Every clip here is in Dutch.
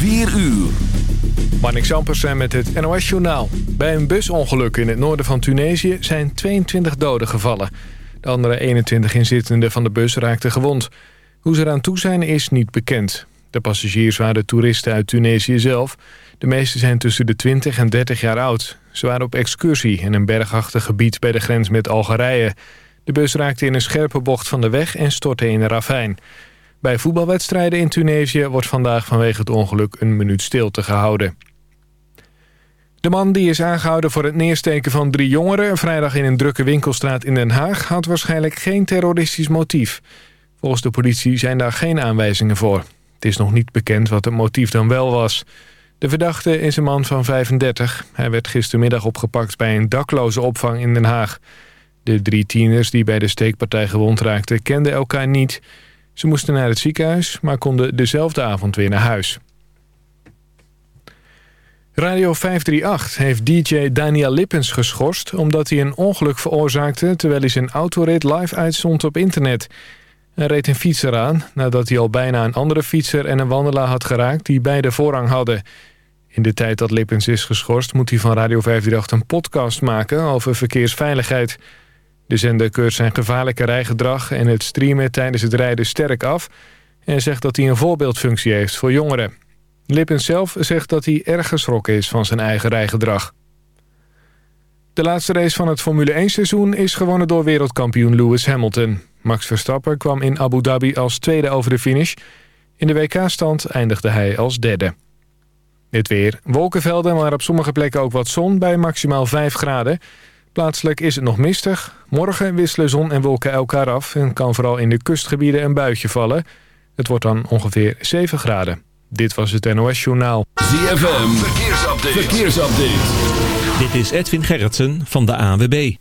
4 uur. Marnik Sampersen met het NOS-journaal. Bij een busongeluk in het noorden van Tunesië zijn 22 doden gevallen. De andere 21 inzittenden van de bus raakten gewond. Hoe ze eraan toe zijn is niet bekend. De passagiers waren toeristen uit Tunesië zelf. De meeste zijn tussen de 20 en 30 jaar oud. Ze waren op excursie in een bergachtig gebied bij de grens met Algerije. De bus raakte in een scherpe bocht van de weg en stortte in een ravijn. Bij voetbalwedstrijden in Tunesië wordt vandaag vanwege het ongeluk een minuut stilte gehouden. De man die is aangehouden voor het neersteken van drie jongeren... vrijdag in een drukke winkelstraat in Den Haag... had waarschijnlijk geen terroristisch motief. Volgens de politie zijn daar geen aanwijzingen voor. Het is nog niet bekend wat het motief dan wel was. De verdachte is een man van 35. Hij werd gistermiddag opgepakt bij een dakloze opvang in Den Haag. De drie tieners die bij de steekpartij gewond raakten kenden elkaar niet. Ze moesten naar het ziekenhuis, maar konden dezelfde avond weer naar huis. Radio 538 heeft DJ Daniel Lippens geschorst... omdat hij een ongeluk veroorzaakte... terwijl hij zijn autorit live uitzond op internet. Hij reed een fietser aan nadat hij al bijna een andere fietser... en een wandelaar had geraakt die beide voorrang hadden. In de tijd dat Lippens is geschorst... moet hij van Radio 538 een podcast maken over verkeersveiligheid. De zender keurt zijn gevaarlijke rijgedrag... en het streamen tijdens het rijden sterk af... en zegt dat hij een voorbeeldfunctie heeft voor jongeren. Lippens zelf zegt dat hij erg geschrokken is van zijn eigen rijgedrag. De laatste race van het Formule 1-seizoen is gewonnen door wereldkampioen Lewis Hamilton. Max Verstappen kwam in Abu Dhabi als tweede over de finish. In de WK-stand eindigde hij als derde. Dit weer. Wolkenvelden, maar op sommige plekken ook wat zon bij maximaal 5 graden. Plaatselijk is het nog mistig. Morgen wisselen zon en wolken elkaar af... en kan vooral in de kustgebieden een buitje vallen. Het wordt dan ongeveer 7 graden. Dit was het NOS Journaal. ZFM, verkeersupdate. verkeersupdate. Dit is Edwin Gerritsen van de AWB.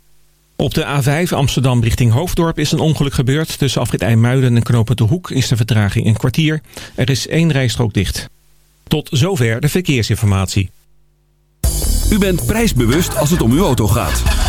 Op de A5 Amsterdam richting Hoofddorp is een ongeluk gebeurd. Tussen afrit IJmuiden en Knopen de Hoek is de vertraging een kwartier. Er is één rijstrook dicht. Tot zover de verkeersinformatie. U bent prijsbewust als het om uw auto gaat.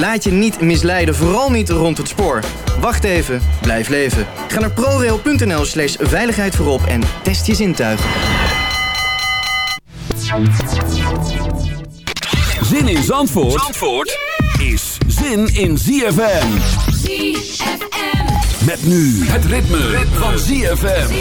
Laat je niet misleiden, vooral niet rond het spoor. Wacht even, blijf leven. Ga naar prorail.nl slash veiligheid voorop en test je zintuigen. Zin in Zandvoort, Zandvoort is zin in ZFM. Met nu het ritme, van ZFM.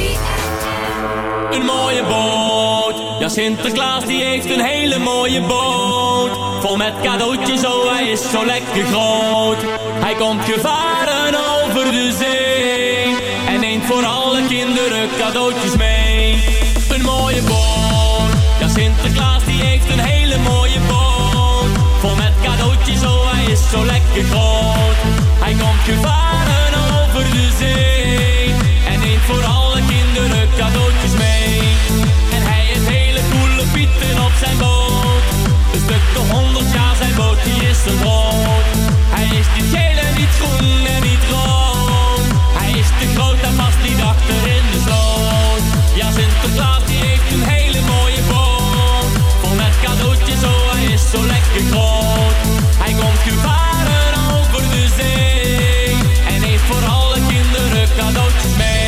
Een mooie boot. Ja, Sinterklaas die heeft een hele mooie boot. Vol met cadeautjes, oh hij is zo lekker hij komt gevaren over de zee. En neemt voor alle kinderen cadeautjes mee. Een mooie boot. Ja, Sinterklaas die heeft een hele mooie boot. Vol met cadeautjes, oh hij is zo lekker groot. Hij komt gevaren over de zee. En neemt voor alle kinderen cadeautjes mee. En hij heeft hele coole pieten op zijn boot. Een stuk de honderd zijn bootje is zo groot, Hij is niet geel en niet groen en niet rood. Hij is te groot en past niet achter in de sloot. Ja, Sinterklaas die heeft een hele mooie boot. Vol met cadeautjes, oh hij is zo lekker groot. Hij komt gevaren over de zee. En heeft voor alle kinderen cadeautjes mee.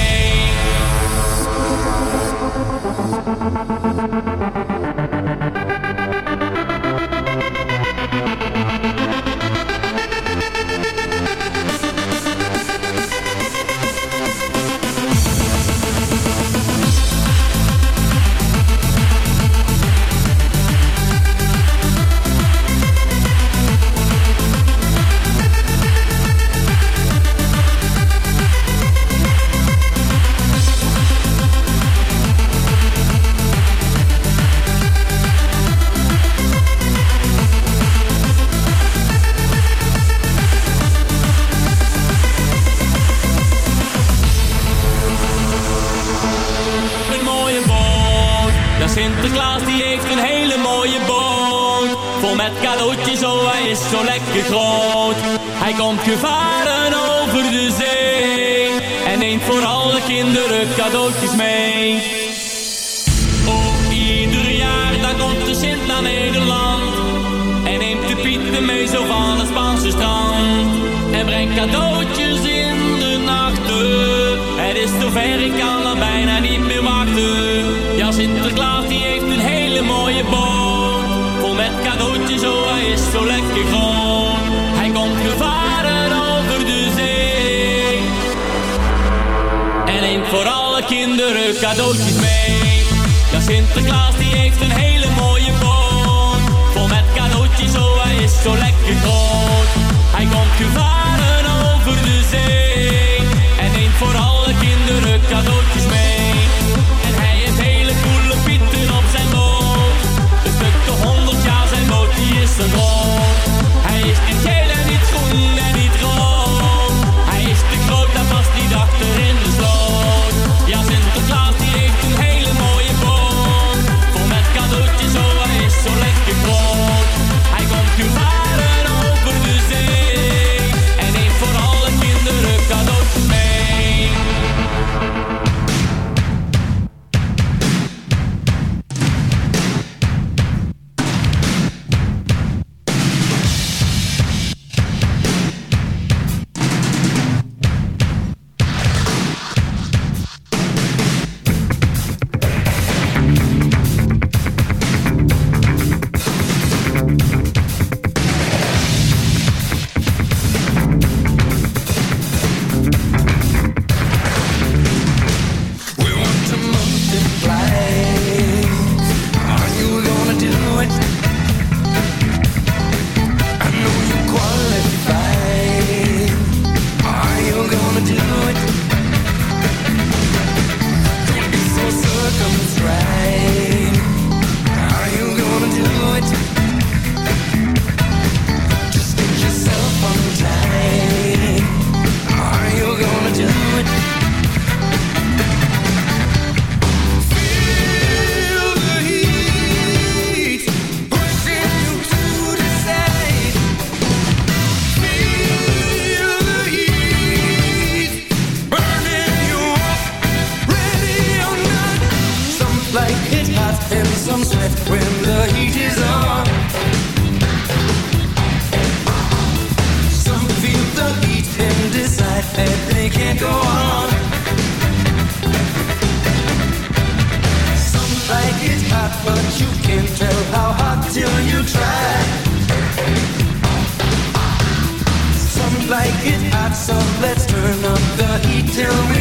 It's hot, so let's turn up the heat till we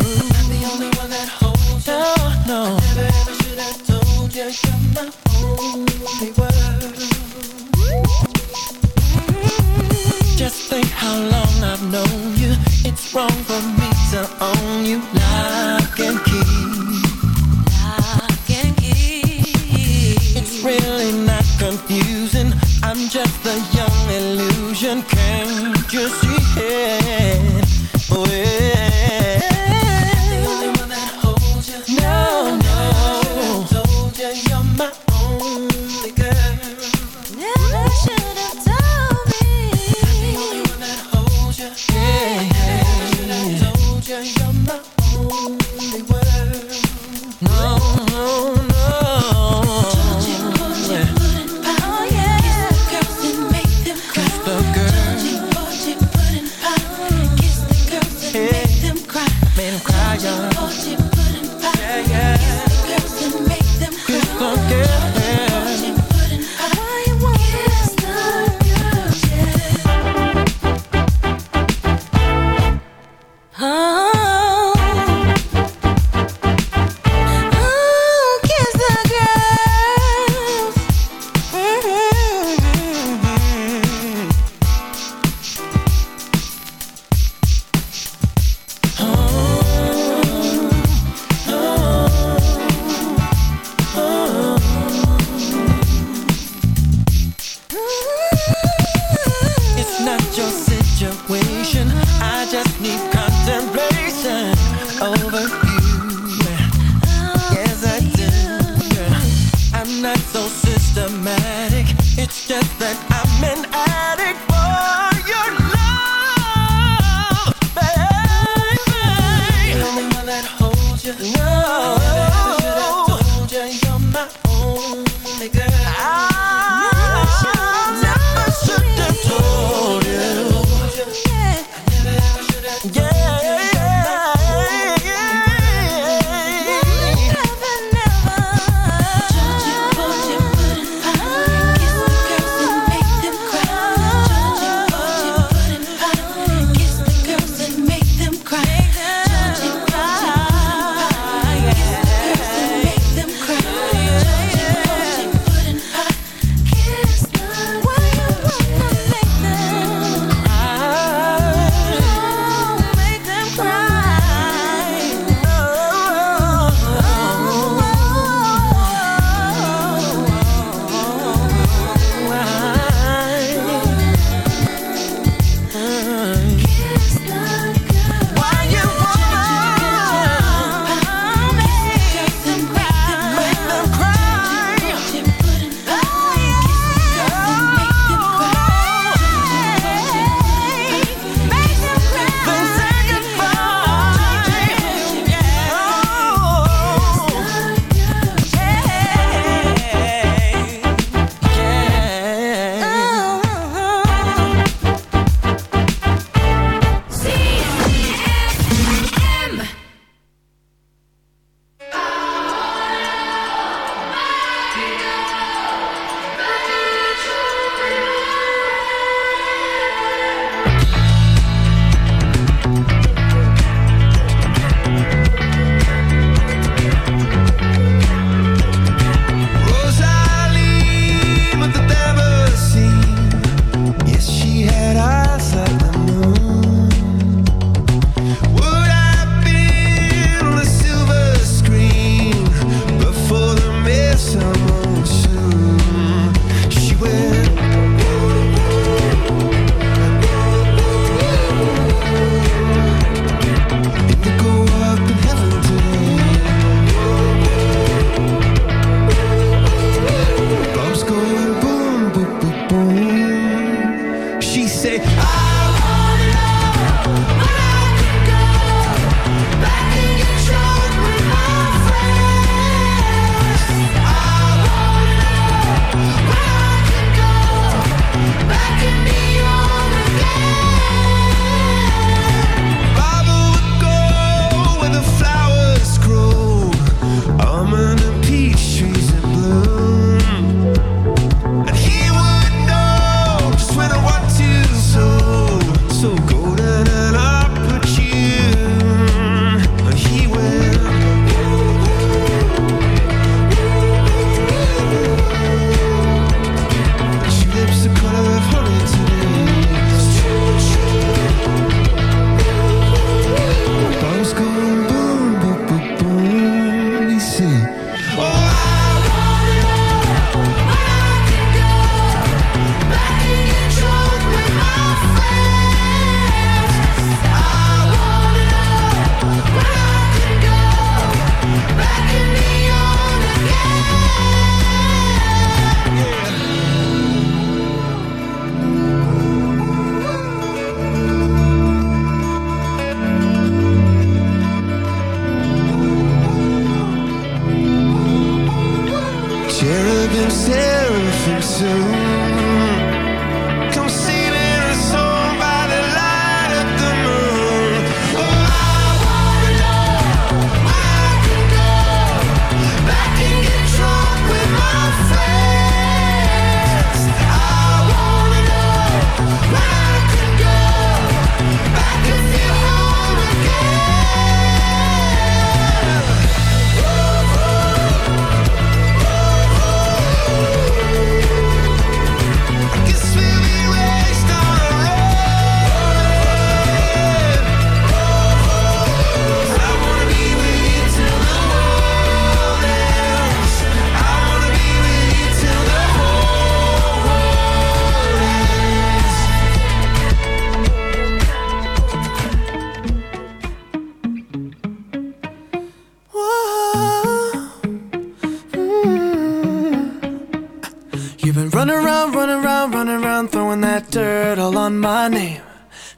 Never ever should have told you you're my only world. Just think how long I've known you. It's wrong for me to own you. It's really not confusing. I'm just a young illusion. Can't you see?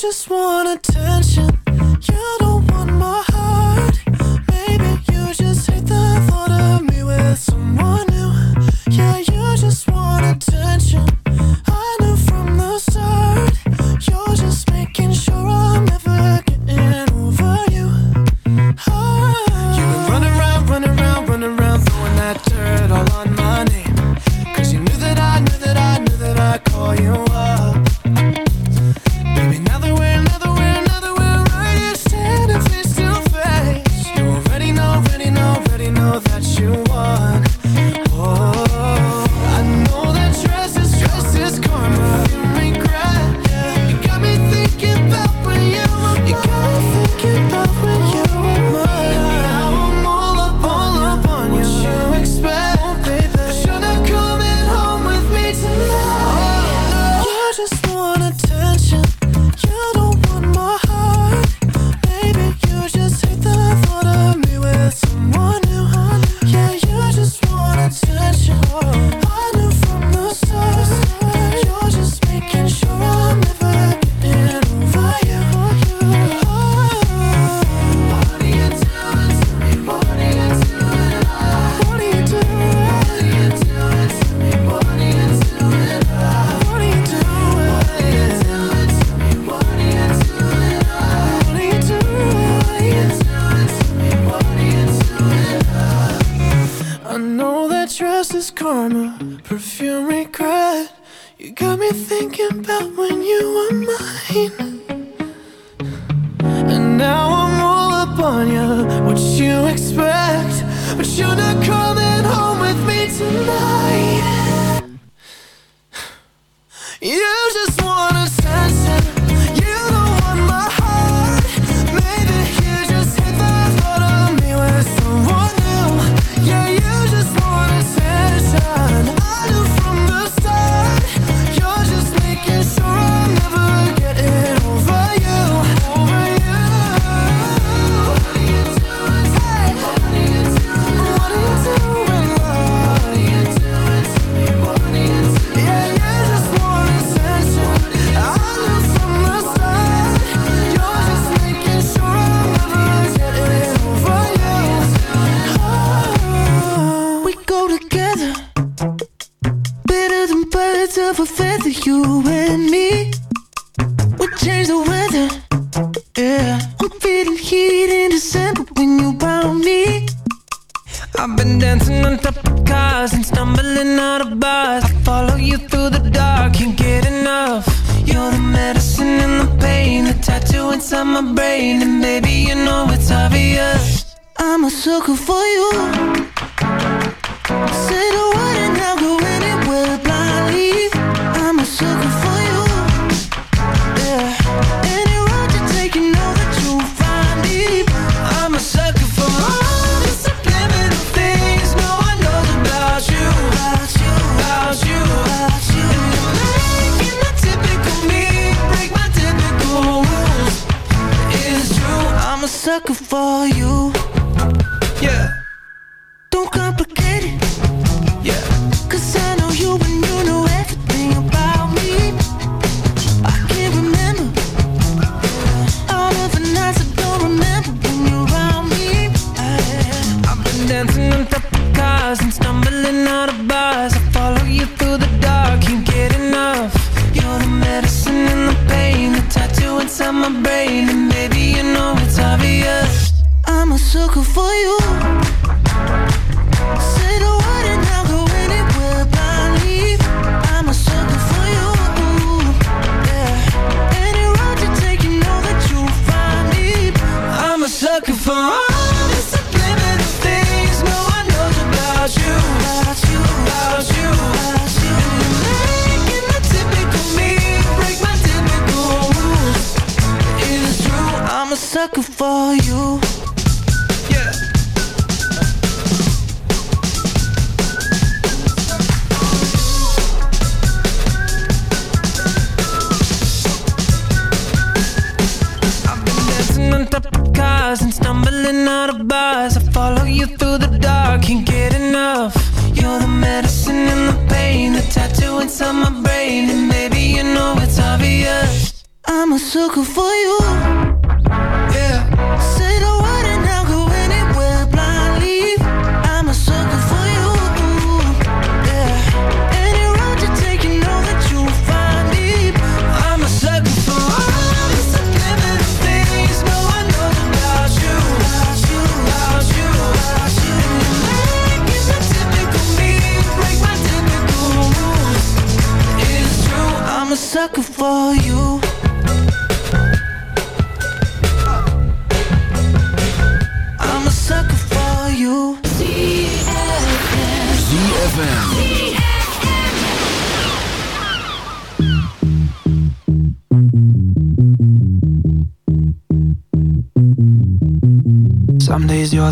just wanna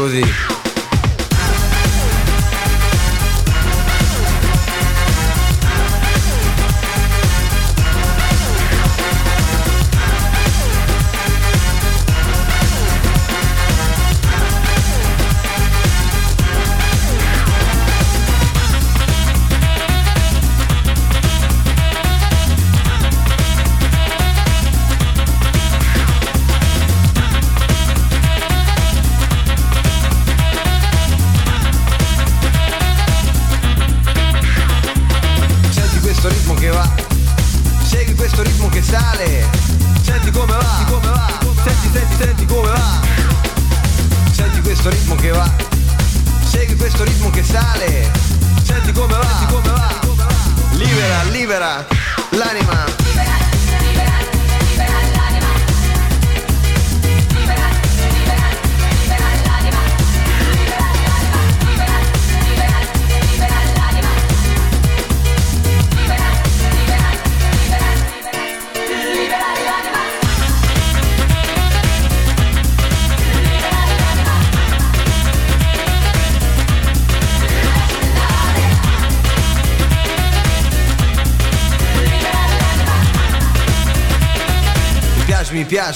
Così.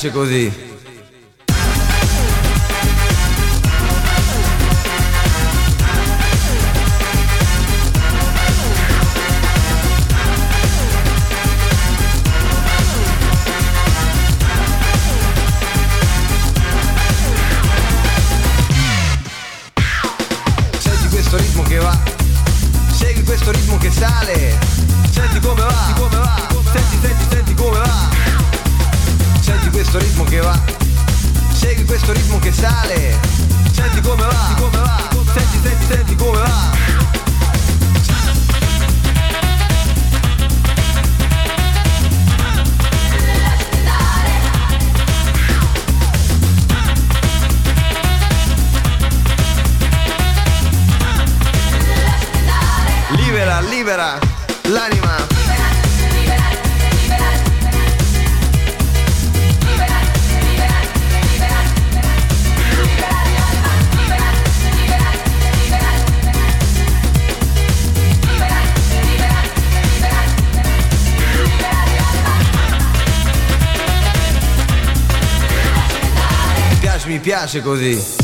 piace così. Mi piace, così.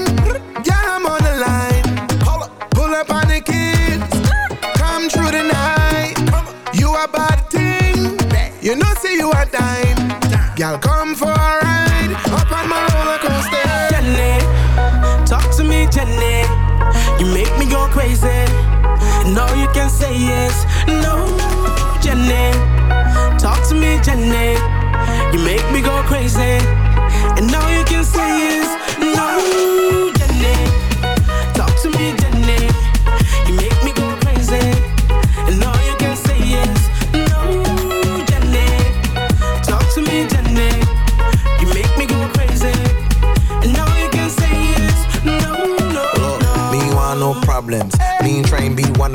Girl, come for a ride, up on my roller coaster. Jenny, talk to me, Jenny. You make me go crazy. No, you can say yes. No, Jenny, talk to me, Jenny. You make me go crazy.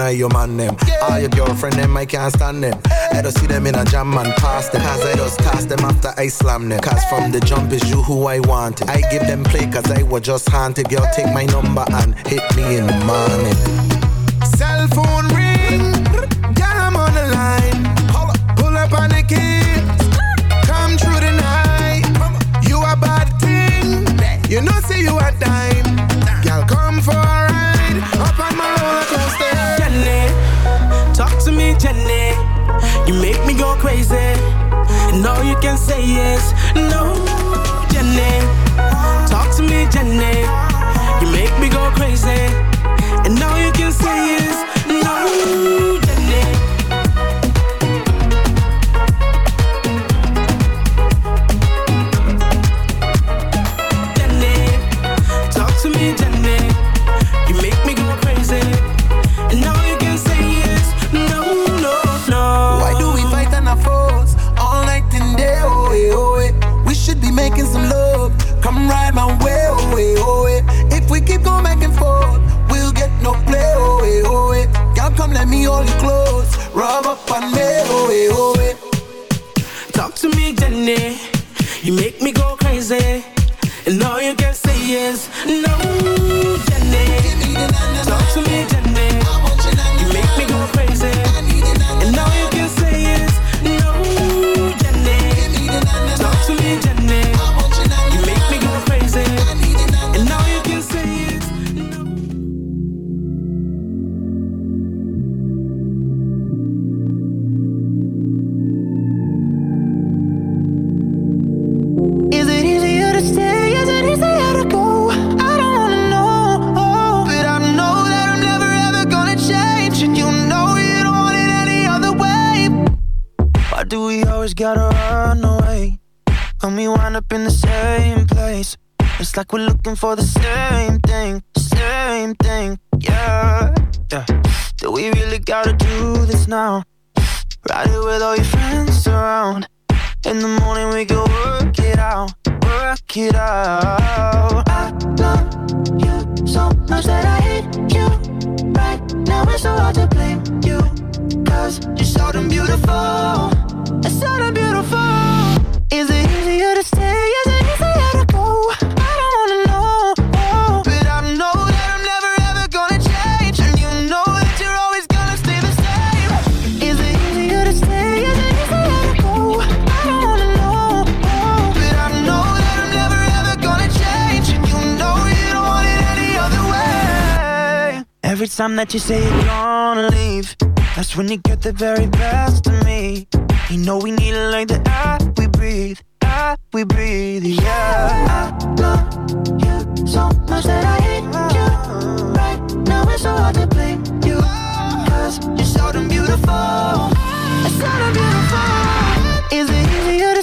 Of your man them. All your girlfriend them, I can't stand them. I don't see them in a jam and pass them. Cause I just toss them after I slam them. Cause from the jump is you who I wanted. I give them play cause I was just haunted. Girl, take my number and hit me in the morning. Cell phone you can say yes. No, time that you say you're gonna leave, that's when you get the very best of me. You know we need it like the air we breathe, air we breathe, yeah. I love you so much that I hate you. Right now it's so hard to blame you, cause you're so damn beautiful. It's so damn beautiful. Is it easier to